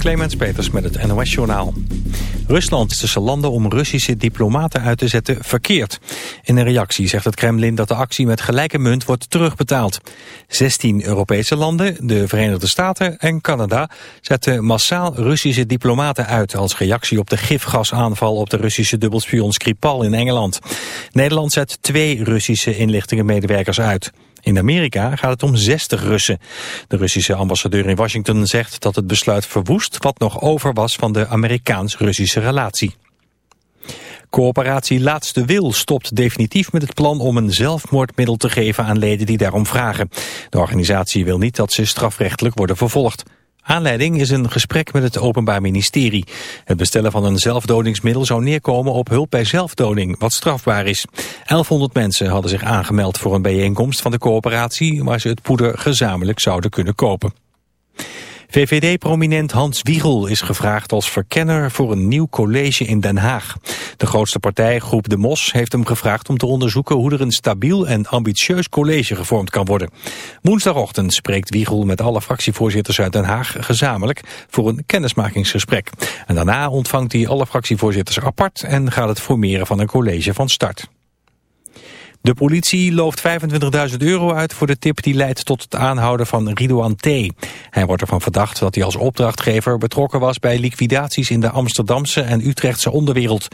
Clemens Peters met het NOS-journaal. Rusland is tussen landen om Russische diplomaten uit te zetten verkeerd. In een reactie zegt het Kremlin dat de actie met gelijke munt wordt terugbetaald. 16 Europese landen, de Verenigde Staten en Canada... zetten massaal Russische diplomaten uit... als reactie op de gifgasaanval op de Russische dubbelspion Skripal in Engeland. Nederland zet twee Russische inlichtingenmedewerkers uit. In Amerika gaat het om 60 Russen. De Russische ambassadeur in Washington zegt dat het besluit verwoest wat nog over was van de Amerikaans-Russische relatie. Coöperatie Laatste Wil stopt definitief met het plan om een zelfmoordmiddel te geven aan leden die daarom vragen. De organisatie wil niet dat ze strafrechtelijk worden vervolgd. Aanleiding is een gesprek met het Openbaar Ministerie. Het bestellen van een zelfdodingsmiddel zou neerkomen op hulp bij zelfdoding, wat strafbaar is. 1100 mensen hadden zich aangemeld voor een bijeenkomst van de coöperatie... waar ze het poeder gezamenlijk zouden kunnen kopen. VVD-prominent Hans Wiegel is gevraagd als verkenner voor een nieuw college in Den Haag. De grootste partij, Groep De Mos, heeft hem gevraagd om te onderzoeken hoe er een stabiel en ambitieus college gevormd kan worden. Woensdagochtend spreekt Wiegel met alle fractievoorzitters uit Den Haag gezamenlijk voor een kennismakingsgesprek. En daarna ontvangt hij alle fractievoorzitters apart en gaat het formeren van een college van start. De politie looft 25.000 euro uit voor de tip die leidt tot het aanhouden van Ridouan T. Hij wordt ervan verdacht dat hij als opdrachtgever betrokken was bij liquidaties in de Amsterdamse en Utrechtse onderwereld.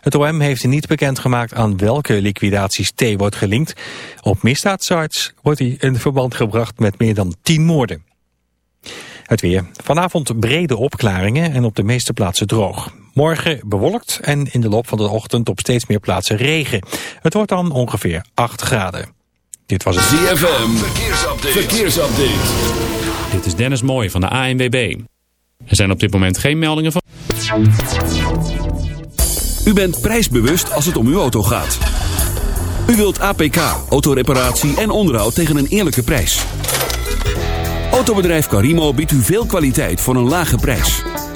Het OM heeft niet bekendgemaakt aan welke liquidaties T wordt gelinkt. Op misdaadsites wordt hij in verband gebracht met meer dan 10 moorden. Het weer. Vanavond brede opklaringen en op de meeste plaatsen droog. Morgen bewolkt en in de loop van de ochtend op steeds meer plaatsen regen. Het wordt dan ongeveer 8 graden. Dit was het ZFM. Verkeersupdate. Verkeersupdate. Dit is Dennis Mooij van de ANWB. Er zijn op dit moment geen meldingen van... U bent prijsbewust als het om uw auto gaat. U wilt APK, autoreparatie en onderhoud tegen een eerlijke prijs. Autobedrijf Carimo biedt u veel kwaliteit voor een lage prijs.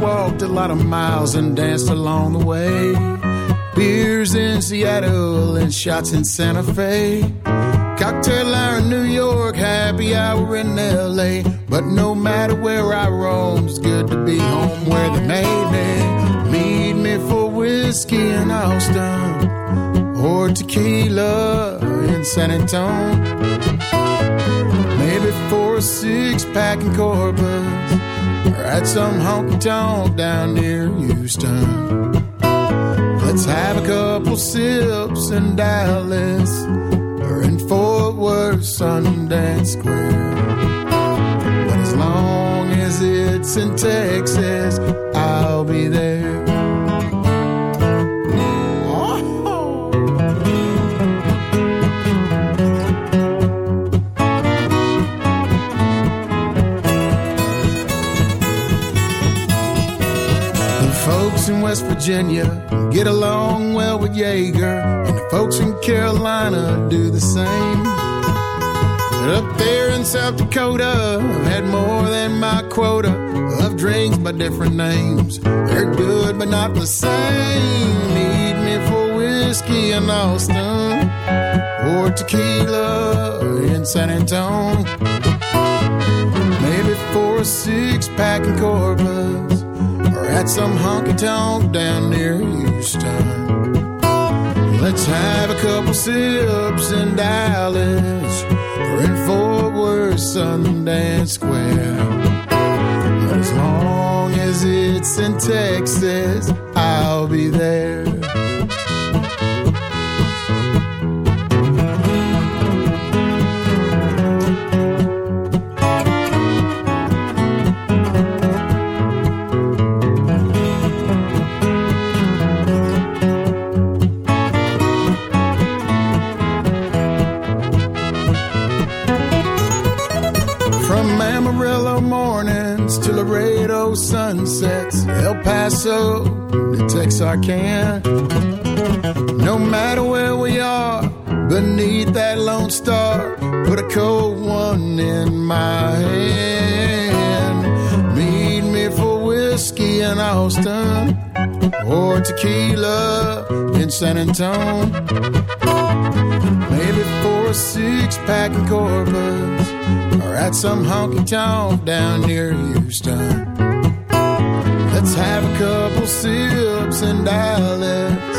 Walked a lot of miles and danced along the way. Beers in Seattle and shots in Santa Fe. Cocktail hour in New York, happy hour in LA. But no matter where I roam, it's good to be home where they made me. Meet me for whiskey in Austin or tequila in San Antonio. Maybe for a six pack in Corpus or at some honky tonk down near Houston. Let's have a couple sips in Dallas or in Fort Worth, Sundance Square. But as long as it's in Texas, I'll be there. West Virginia get along well with Jaeger, and the folks in Carolina do the same. But up there in South Dakota. I've had more than my quota of drinks by different names. They're good, but not the same. Need me for whiskey in Austin or tequila in San Antonio. Maybe for a six pack in Corpus or at some honky tonk down near Houston. Let's have a couple sips in Dallas or in Fort Worth, Sundance Square. But as long as it's in Texas, I'll be there. To Texarkana. No matter where we are, beneath that lone star, put a cold one in my hand. Meet me for whiskey in Austin or tequila in San Antonio. Maybe for a six pack in Corpus or at some honky tonk down near Houston. Let's have a couple sips in Dallas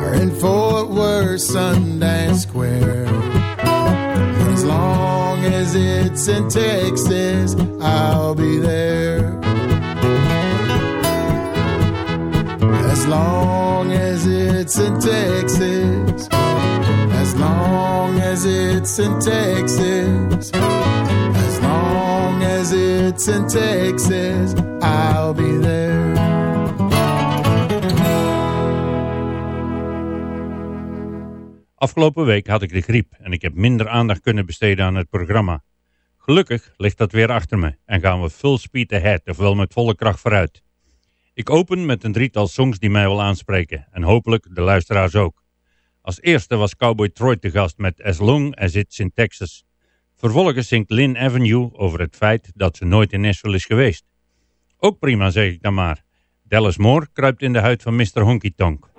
or in Fort Worth, Sundance Square. But as long as it's in Texas, I'll be there. As long as it's in Texas. As long as it's in Texas. As long as it's in Texas, I'll be there. Afgelopen week had ik de griep en ik heb minder aandacht kunnen besteden aan het programma. Gelukkig ligt dat weer achter me en gaan we full speed ahead, ofwel met volle kracht vooruit. Ik open met een drietal songs die mij wel aanspreken en hopelijk de luisteraars ook. Als eerste was Cowboy Troy te gast met As Long As It's in Texas. Vervolgens zingt Lynn Avenue over het feit dat ze nooit in Nashville is geweest. Ook prima zeg ik dan maar. Dallas Moore kruipt in de huid van Mr. Honky Tonk.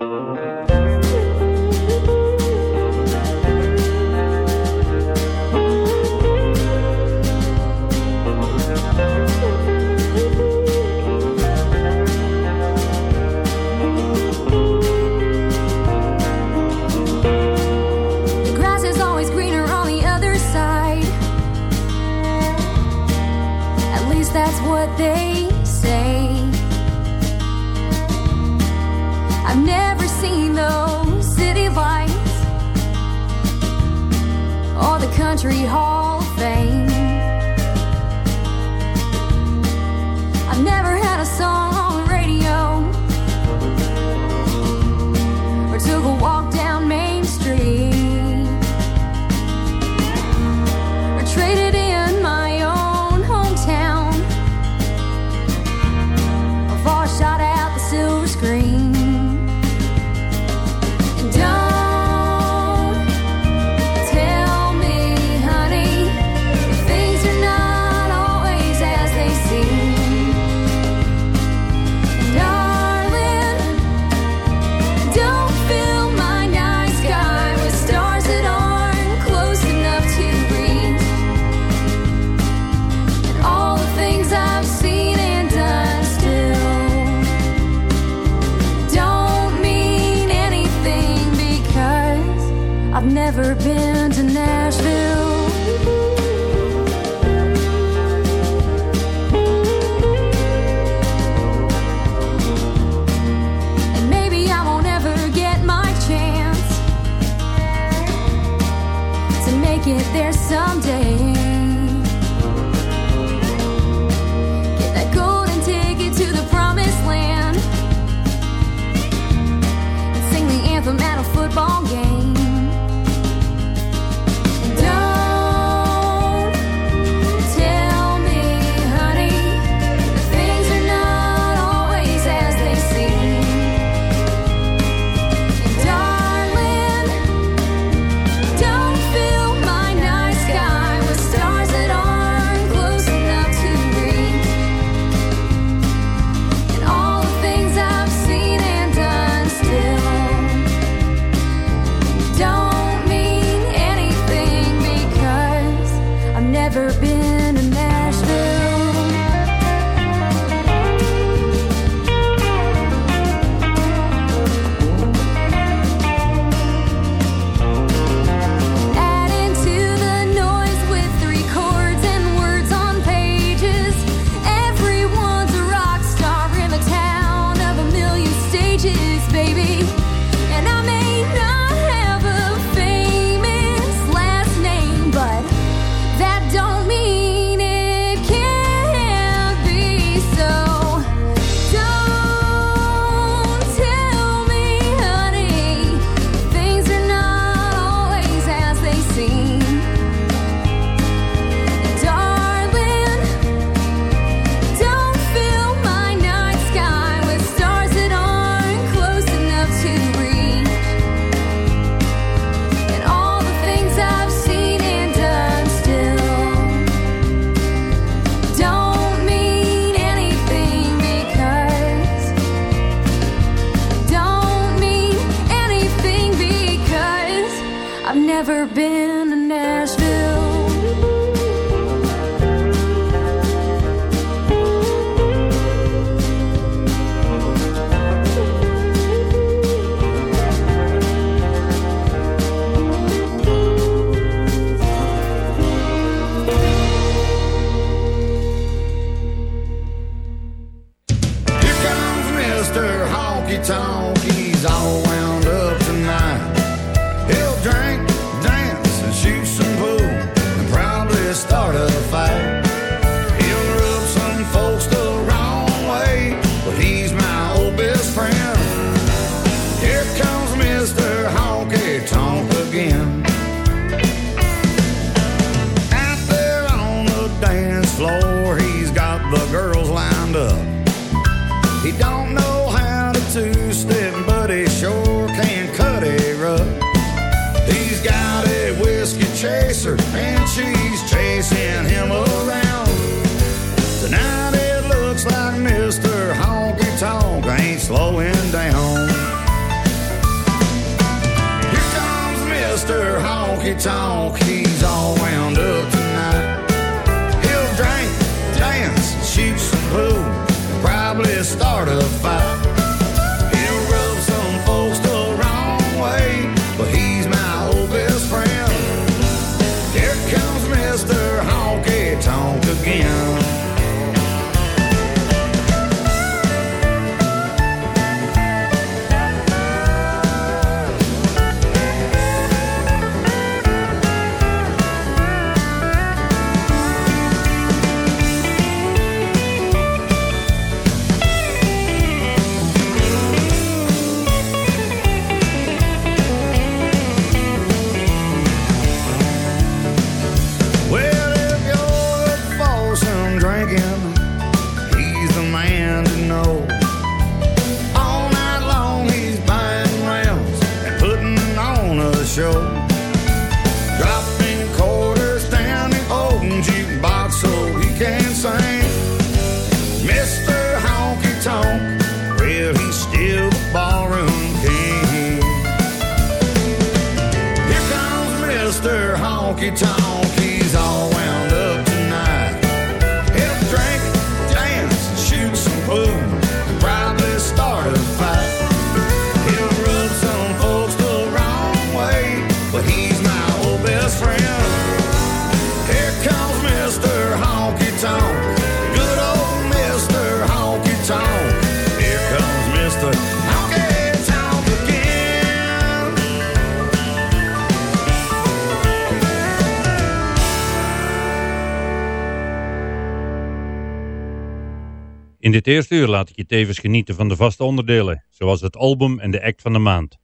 dit eerste uur laat ik je tevens genieten van de vaste onderdelen, zoals het album en de act van de maand.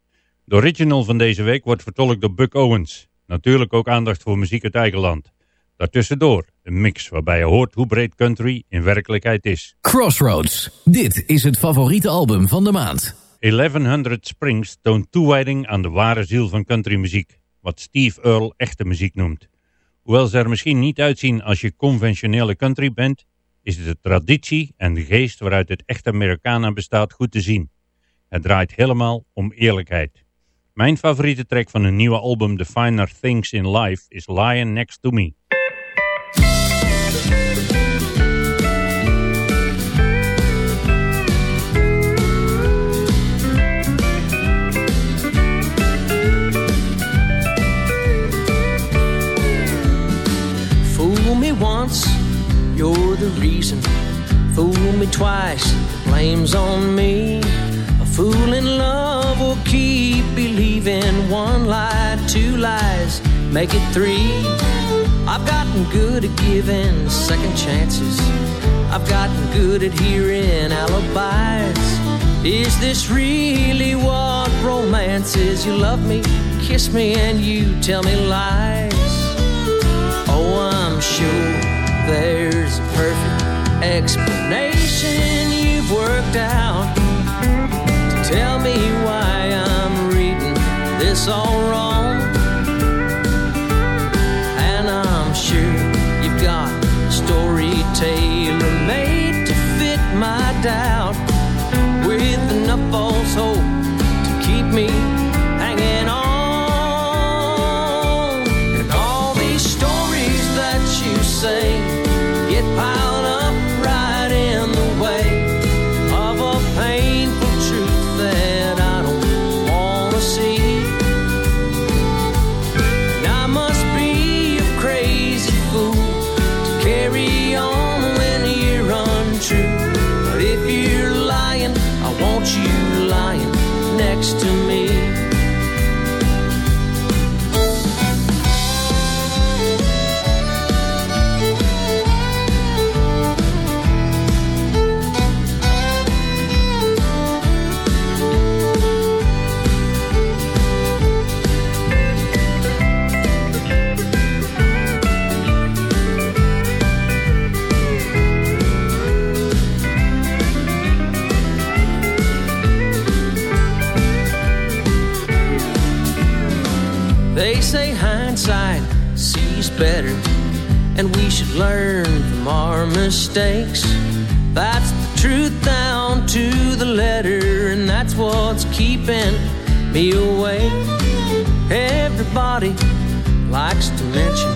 De original van deze week wordt vertolkt door Buck Owens. Natuurlijk ook aandacht voor muziek uit eigen land. Daartussendoor een mix waarbij je hoort hoe breed country in werkelijkheid is. Crossroads, dit is het favoriete album van de maand. 1100 Springs toont toewijding aan de ware ziel van countrymuziek, wat Steve Earle echte muziek noemt. Hoewel ze er misschien niet uitzien als je conventionele country bent, is de traditie en de geest waaruit het echte Americana bestaat goed te zien. Het draait helemaal om eerlijkheid. Mijn favoriete track van hun nieuwe album The Finer Things in Life is Lion Next to Me. The reason. Fool me twice, blame's on me. A fool in love will keep believing one lie, two lies, make it three. I've gotten good at giving second chances. I've gotten good at hearing alibis. Is this really what romance is? You love me, kiss me, and you tell me lies. Oh, I'm sure there's a perfect explanation you've worked out to tell me why I'm reading this all wrong. And I'm sure you've got a story tailor next to me. Keeping me awake. Everybody likes to mention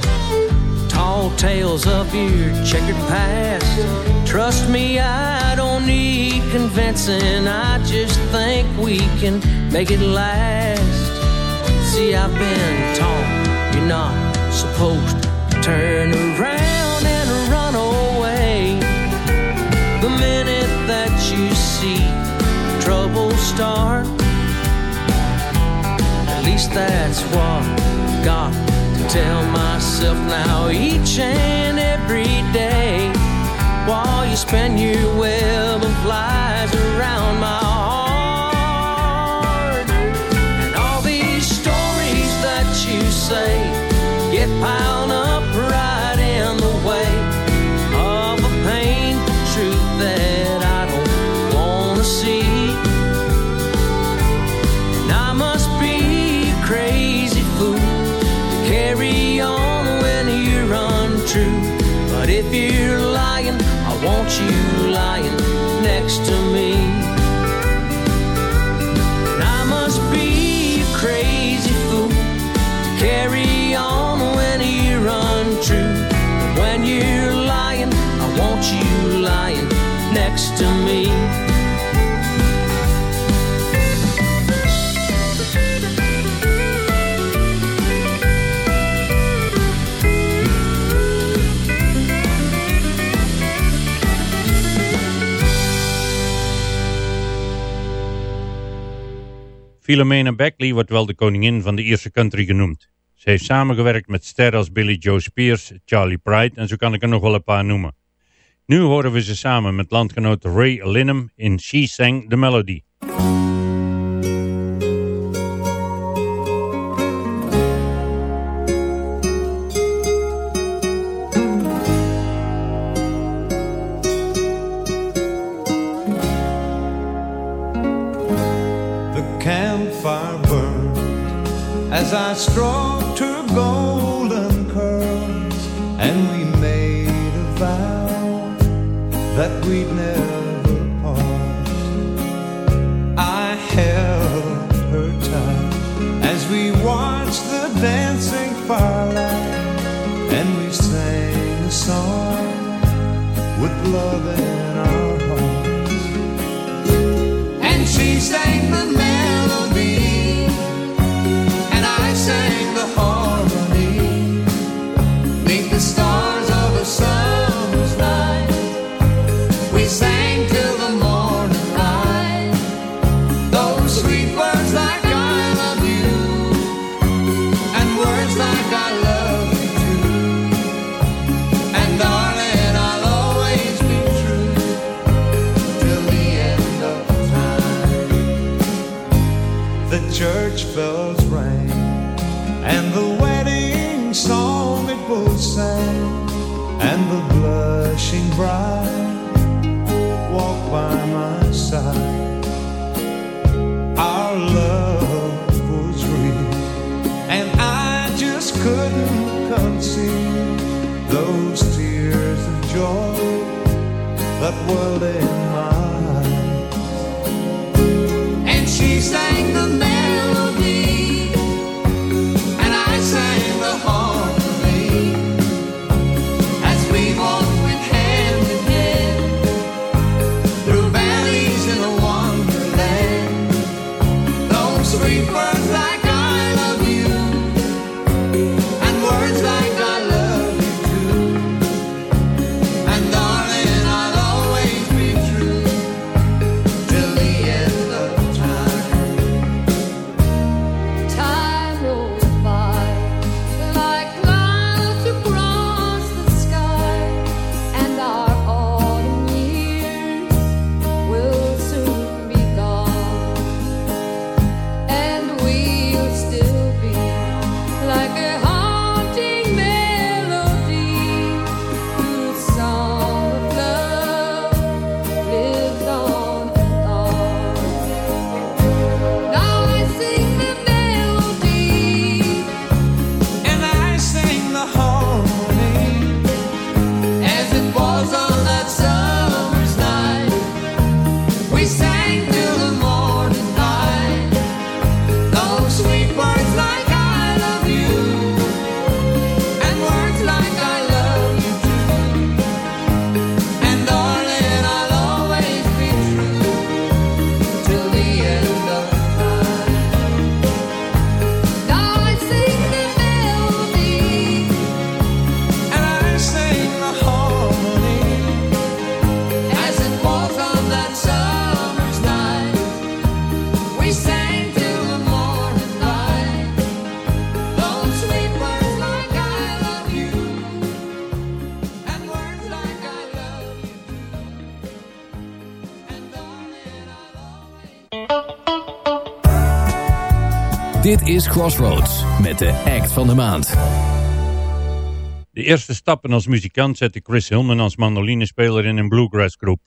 tall tales of your checkered past. Trust me, I don't need convincing. I just think we can make it last. See, I've been taught you're not supposed to turn around start, at least that's what I've got to tell myself now each and every day. While you spin your web of lies around my heart. And all these stories that you say get piled if you're lying, I want you lying next to me. Philomena Beckley wordt wel de koningin van de Ierse country genoemd. Ze heeft samengewerkt met sterren als Billy Joe Spears, Charlie Pride en zo kan ik er nog wel een paar noemen. Nu horen we ze samen met landgenoot Ray Linham in She Sang the Melody. I stroked her golden curls, and we made a vow that we'd never part. I held her tight as we watched the dancing firelight, and we sang a song with love is Crossroads met de act van de maand. De eerste stappen als muzikant zette Chris Hillman als mandolinespeler in een bluegrass groep.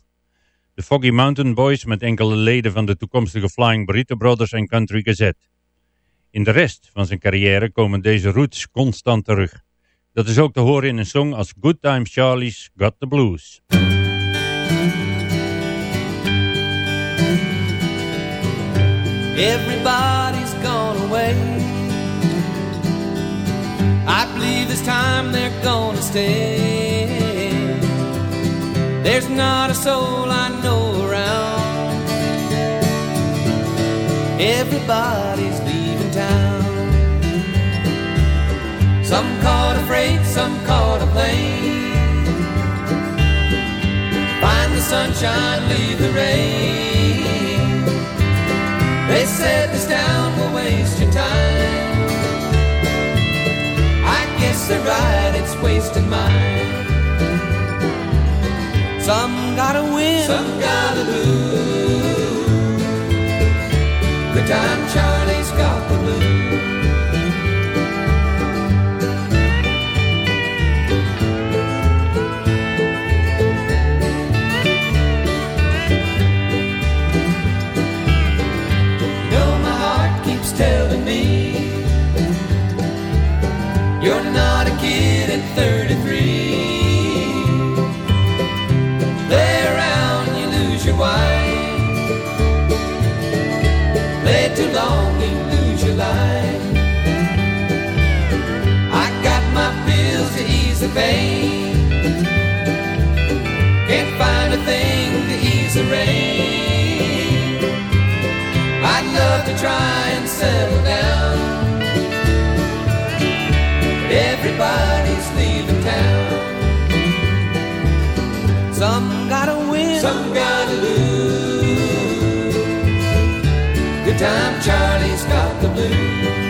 De Foggy Mountain Boys met enkele leden van de toekomstige Flying Burrito Brothers en Country Gazette. In de rest van zijn carrière komen deze roots constant terug. Dat is ook te horen in een song als Good Times Charlie's Got the Blues. Everybody's gone away. I believe this time they're gonna stay. There's not a soul I know around. Everybody's leaving town. Some caught a freight, some caught a plane. Find the sunshine, leave the rain. They said this town I guess they're right, it's wasting mine. Some gotta win, some gotta lose. Good time Charlie's got the blues. Pain Can't find a thing to ease the rain I'd love to try and settle down. But everybody's leaving town. Some gotta win, some gotta lose. Good time Charlie's got the blues.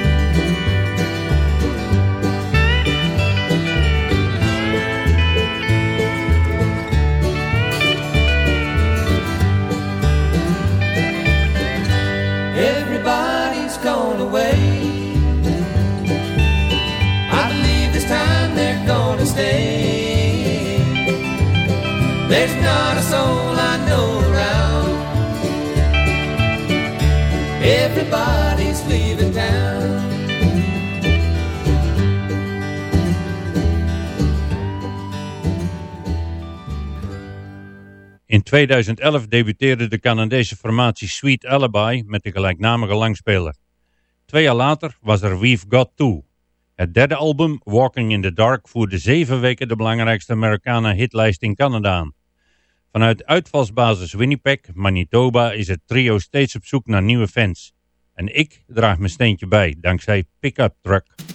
Not soul I know. Everybody's town. In 2011 debuteerde de Canadese formatie Sweet Alibi met de gelijknamige langspeler. Twee jaar later was er We've Got To. Het derde album, Walking in the Dark, voerde zeven weken de belangrijkste Americana hitlijst in Canada aan. Vanuit uitvalsbasis Winnipeg, Manitoba, is het trio steeds op zoek naar nieuwe fans. En ik draag mijn steentje bij, dankzij Pickup Truck.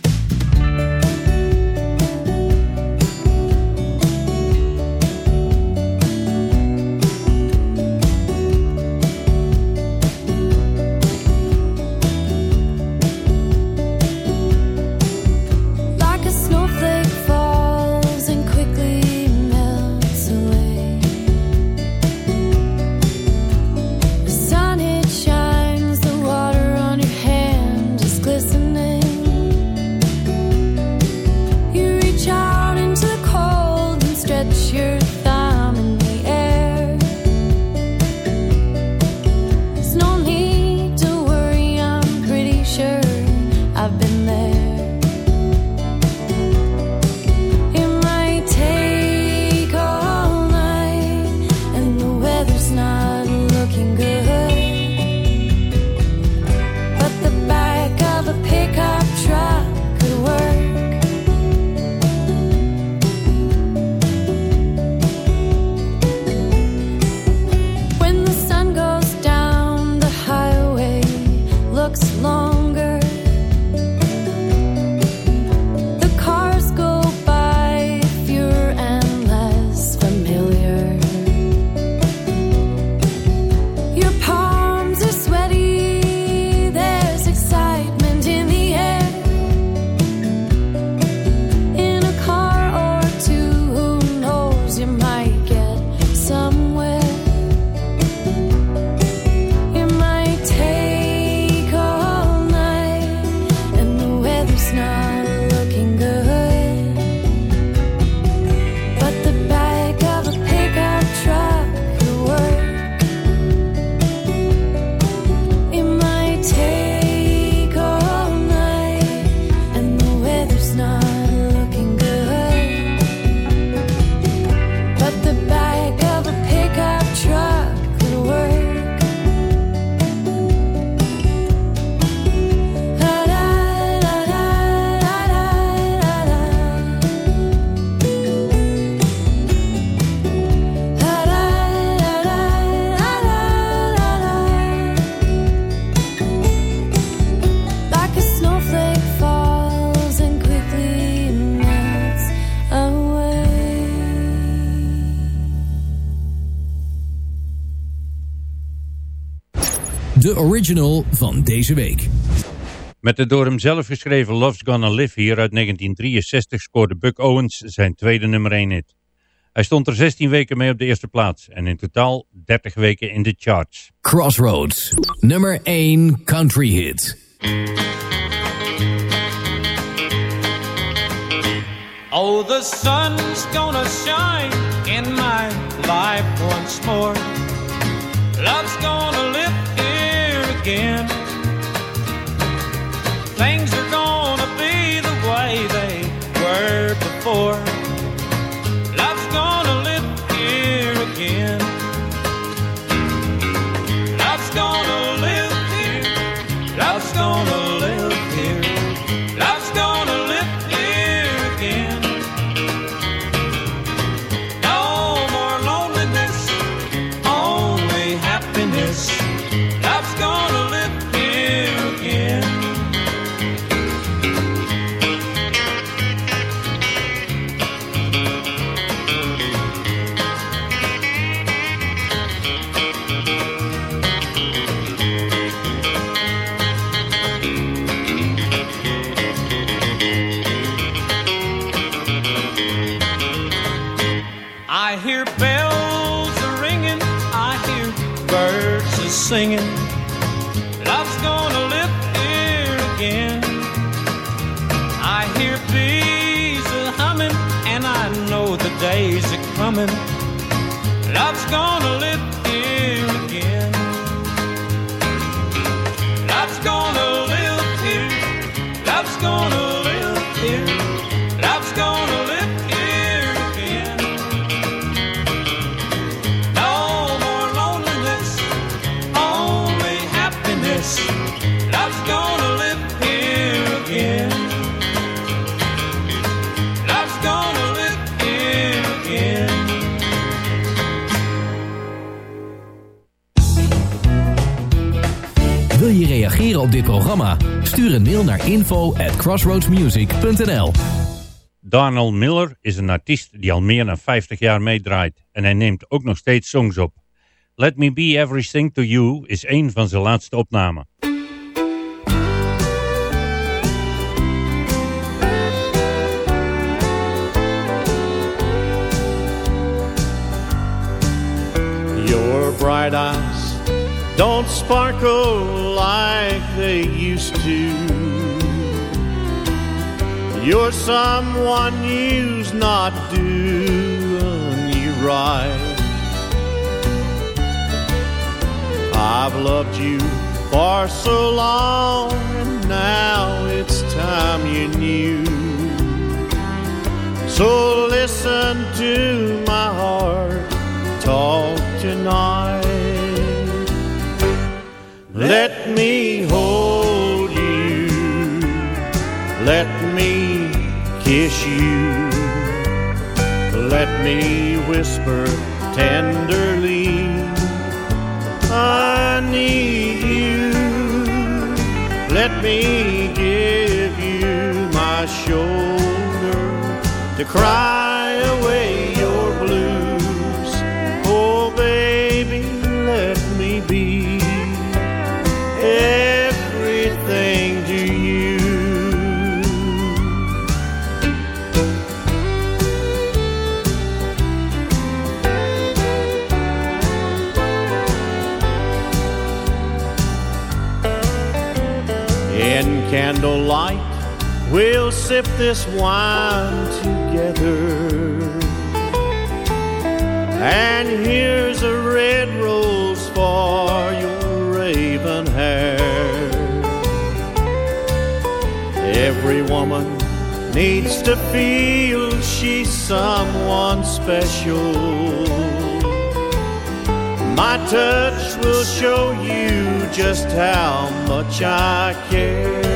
Original van deze week. Met de door hem zelf geschreven Love's Gonna Live hier uit 1963 scoorde Buck Owens zijn tweede nummer 1 hit. Hij stond er 16 weken mee op de eerste plaats en in totaal 30 weken in de charts. Crossroads, nummer 1 country hit. Oh, the sun's gonna shine in my life once more. Love's gonna again. Things are gonna be the way they were before. Stuur een mail naar info at crossroadsmusic.nl Darnell Miller is een artiest die al meer dan 50 jaar meedraait en hij neemt ook nog steeds songs op. Let Me Be Everything To You is een van zijn laatste opnamen. Your bright eyes don't sparkle like they used to. You're someone who's not doing you right. I've loved you for so long, and now it's time you knew. So listen to my heart talk tonight. Let me hold you. Let me kiss you. Let me whisper tenderly. I need you. Let me give you my shoulder to cry away candlelight, we'll sip this wine together. And here's a red rose for your raven hair. Every woman needs to feel she's someone special. My touch will show you just how much I care.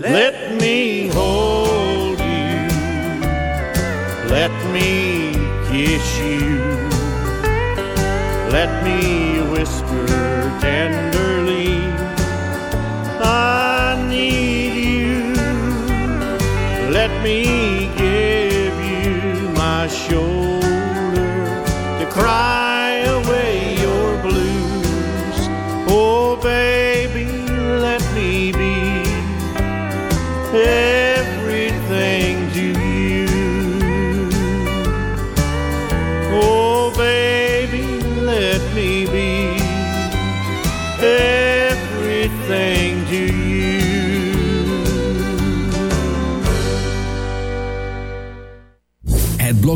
Let me hold you. Let me kiss you. Let me whisper tenderly. I need you. Let me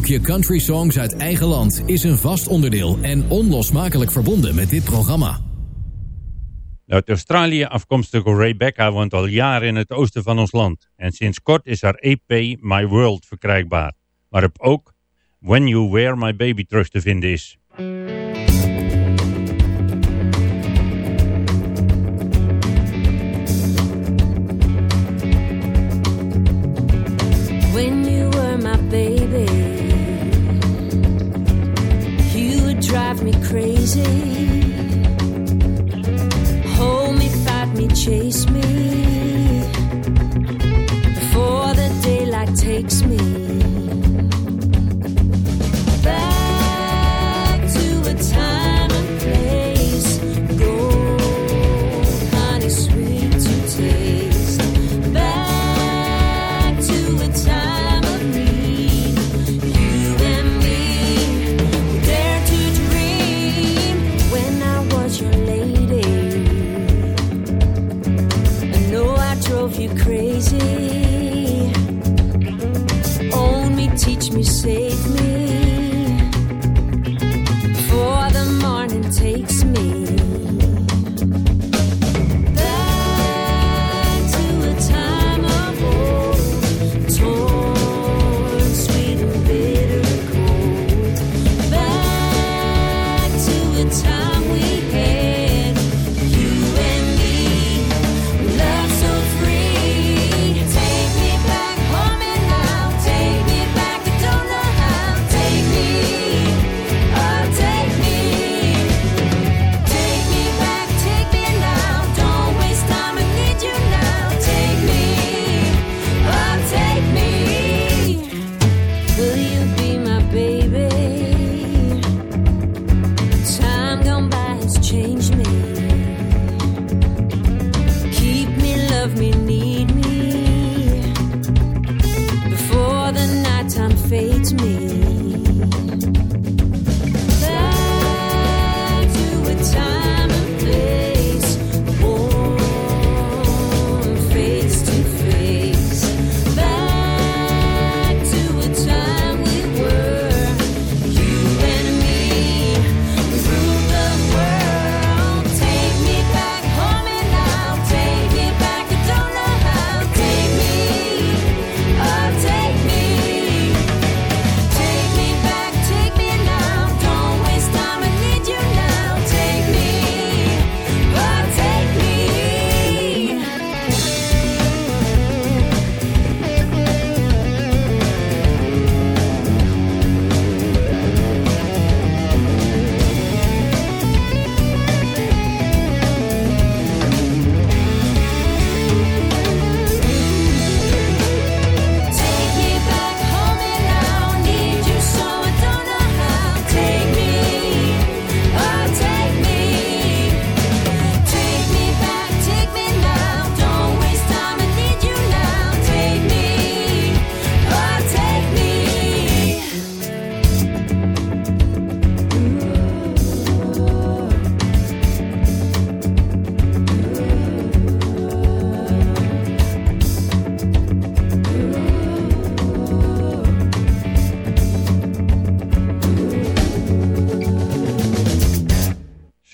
blokje country songs uit eigen land is een vast onderdeel en onlosmakelijk verbonden met dit programma. Uit Australië afkomstige Rebecca woont al jaren in het oosten van ons land. En sinds kort is haar EP My World verkrijgbaar. Waarop ook When You Wear My Baby terug te vinden is. Me crazy. Hold me, fight me, chase me. Before the daylight takes me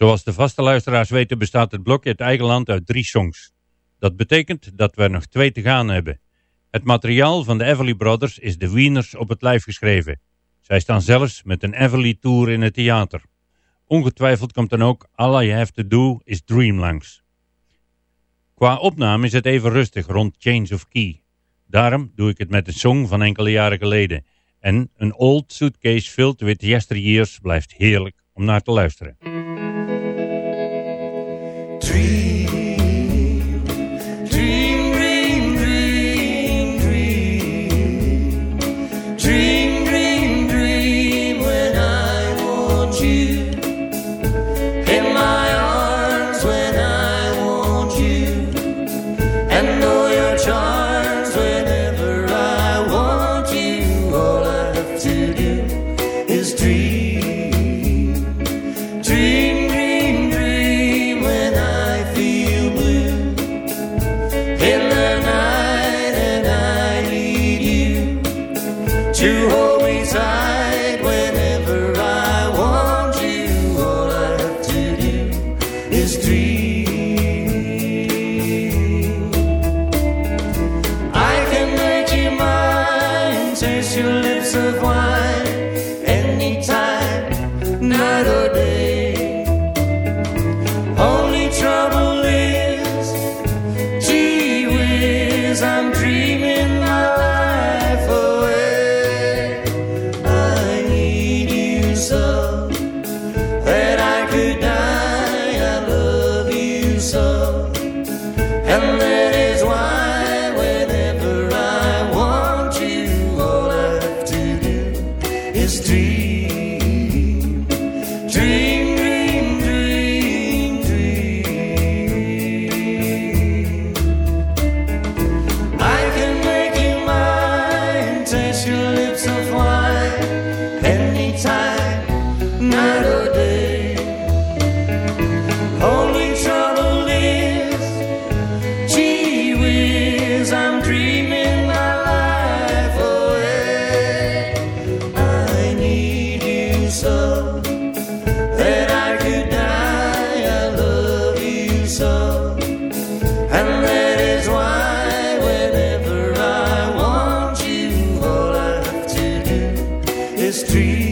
Zoals de vaste luisteraars weten bestaat het blokje Het Eigen Land uit drie songs. Dat betekent dat we er nog twee te gaan hebben. Het materiaal van de Everly Brothers is de Wieners op het lijf geschreven. Zij staan zelfs met een Everly Tour in het theater. Ongetwijfeld komt dan ook All I Have To Do Is Dream langs. Qua opname is het even rustig rond Change of Key. Daarom doe ik het met een song van enkele jaren geleden. En een old suitcase filled with yesteryears blijft heerlijk om naar te luisteren. Dream, street.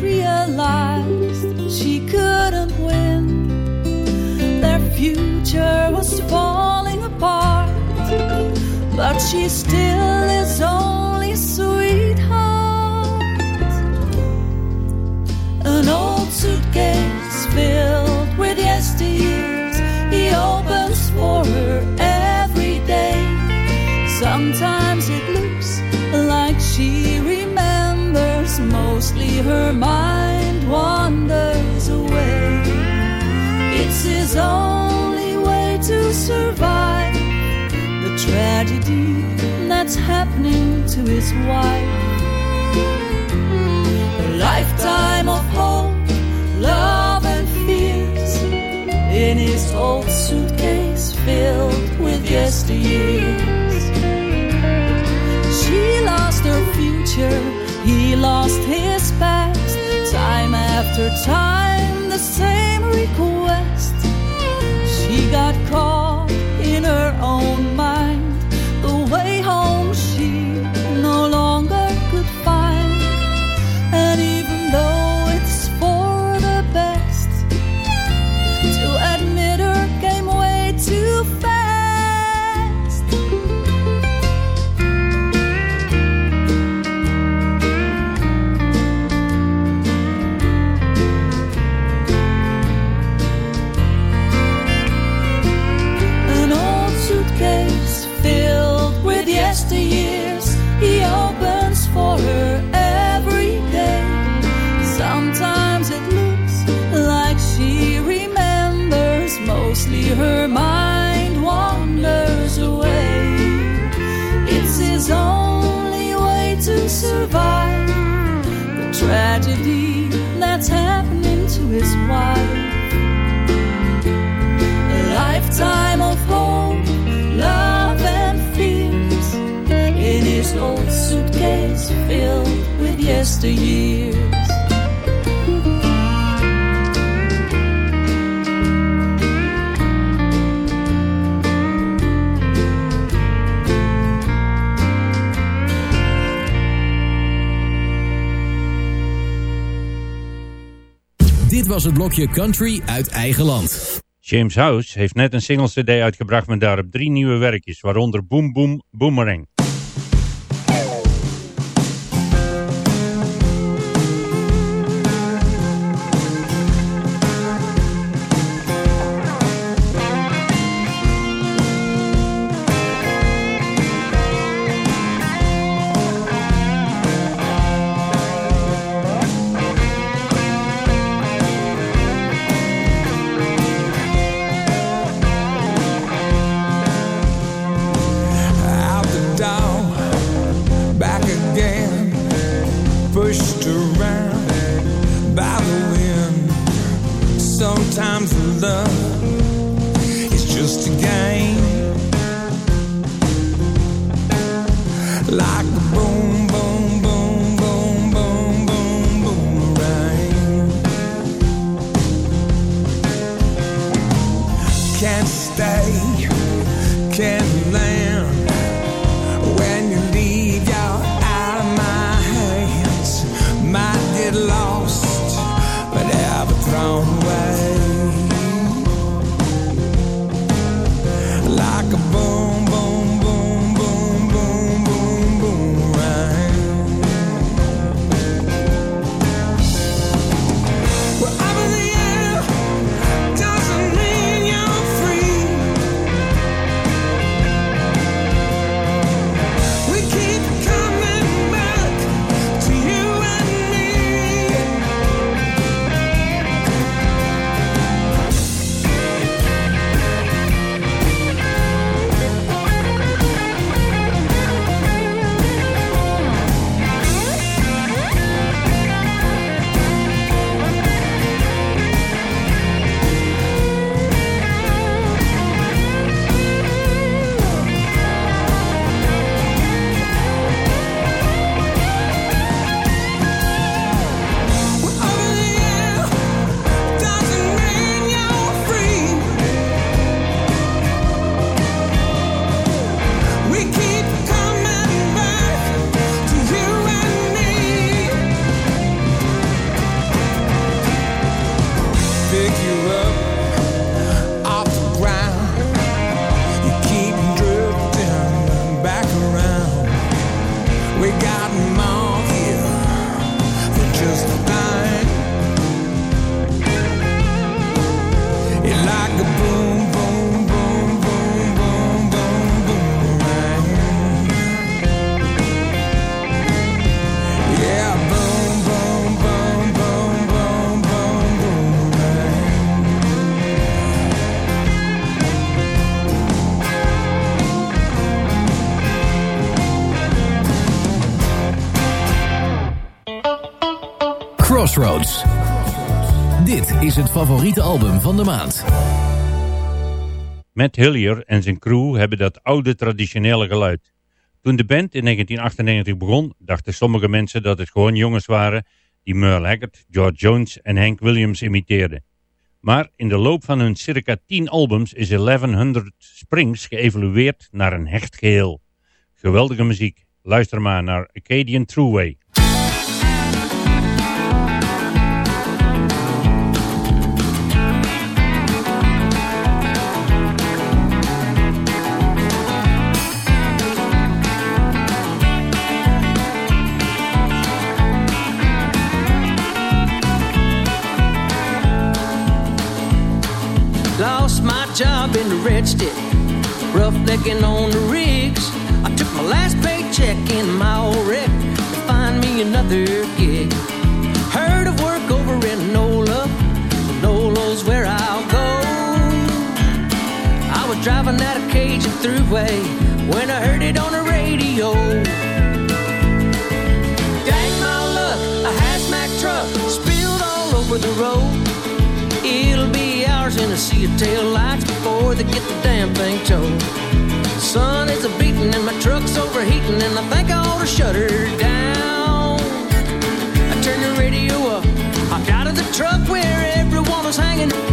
realized she couldn't win. Their future was falling apart, but she still is only sweetheart. An old suitcase. her mind wanders away. It's his only way to survive the tragedy that's happening to his wife. A lifetime of hope, love, and fears in his old suitcase filled with yesteryears. She lost her future, he lost his after time the same request. She got caught. years. Dit was het blokje Country uit eigen land. James House heeft net een single cd uitgebracht met daarop drie nieuwe werkjes, waaronder Boom Boom Boomerang. Crossroads. Dit is het favoriete album van de maand. Matt Hillier en zijn crew hebben dat oude traditionele geluid. Toen de band in 1998 begon, dachten sommige mensen dat het gewoon jongens waren die Merle Haggard, George Jones en Hank Williams imiteerden. Maar in de loop van hun circa 10 albums is 1100 Springs geëvolueerd naar een hecht geheel. Geweldige muziek. Luister maar naar Acadian Thruway. Job in the red stick, rough decking on the rigs. I took my last paycheck in my old wreck to find me another gig. Heard of work over in NOLA, NOLA's where I'll go. I was driving that Cajun throughway when I heard it on the radio. Dang my luck, a hazmat truck spilled all over the road. In a tail lights before they get the damn thing towed. Sun is a beating and my truck's overheating, and I think I ought to shut her down. I turned the radio up, hopped out of the truck where everyone was hanging.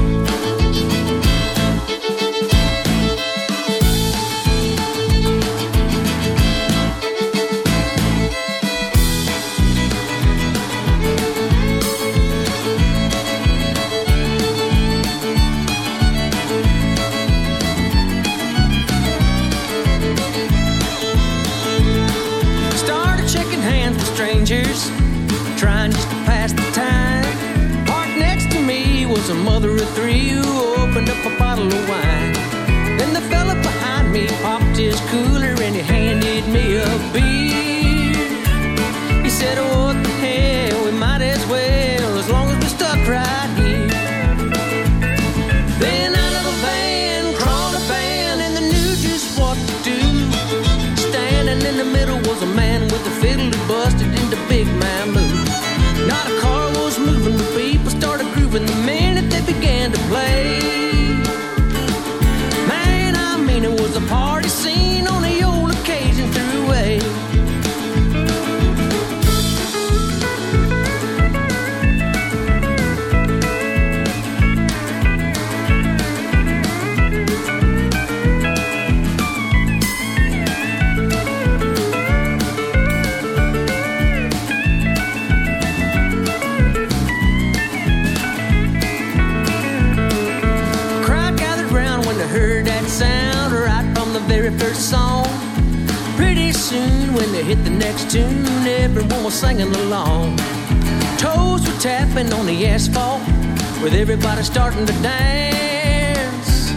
singing along. Toes were tapping on the asphalt with everybody starting to dance.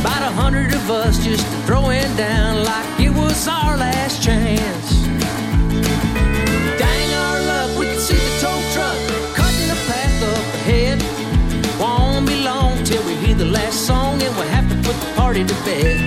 About a hundred of us just throwing down like it was our last chance. Dang our luck, we could see the tow truck cutting the path up ahead. Won't be long till we hear the last song and we'll have to put the party to bed.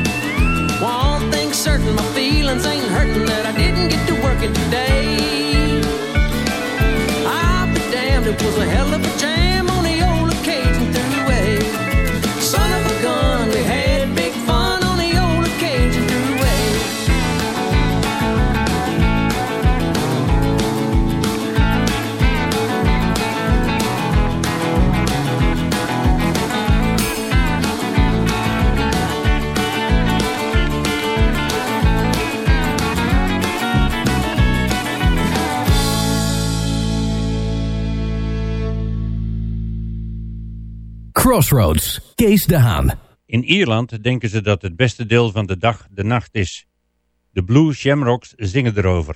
Crossroads, Kees de Haan. In Ierland denken ze dat het beste deel van de dag de nacht is. De Blue Shamrocks zingen erover.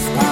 Yes.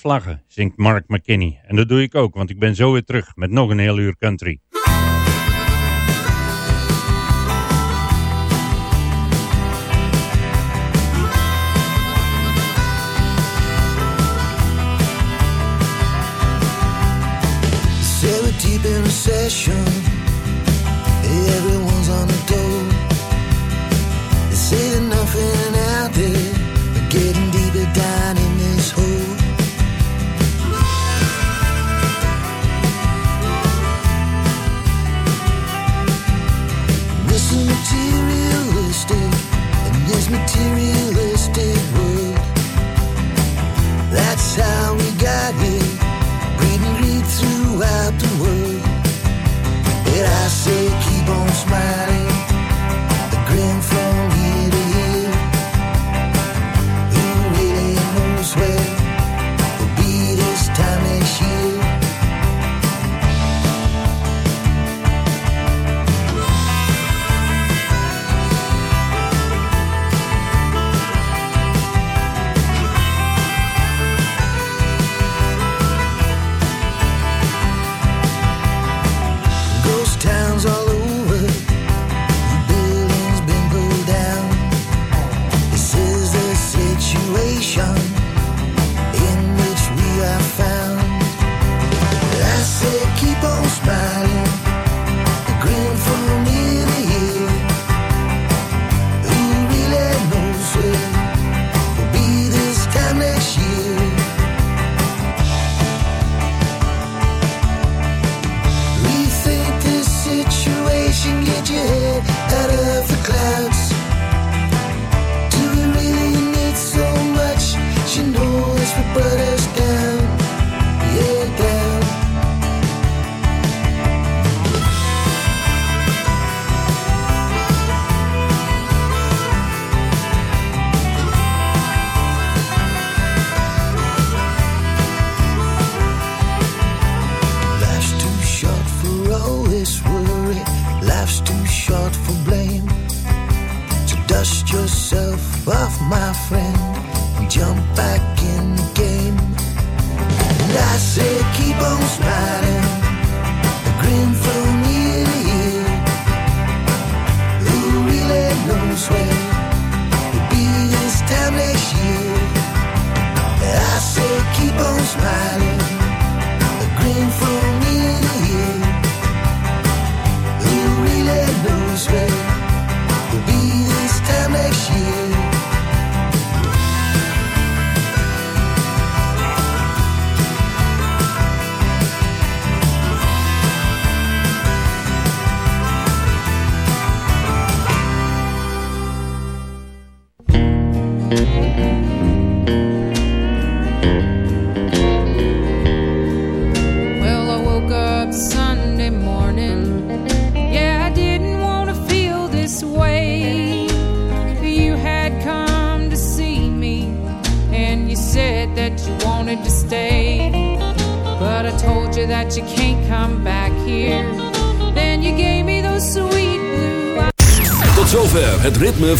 vlaggen, zingt Mark McKinney. En dat doe ik ook, want ik ben zo weer terug met nog een heel uur country.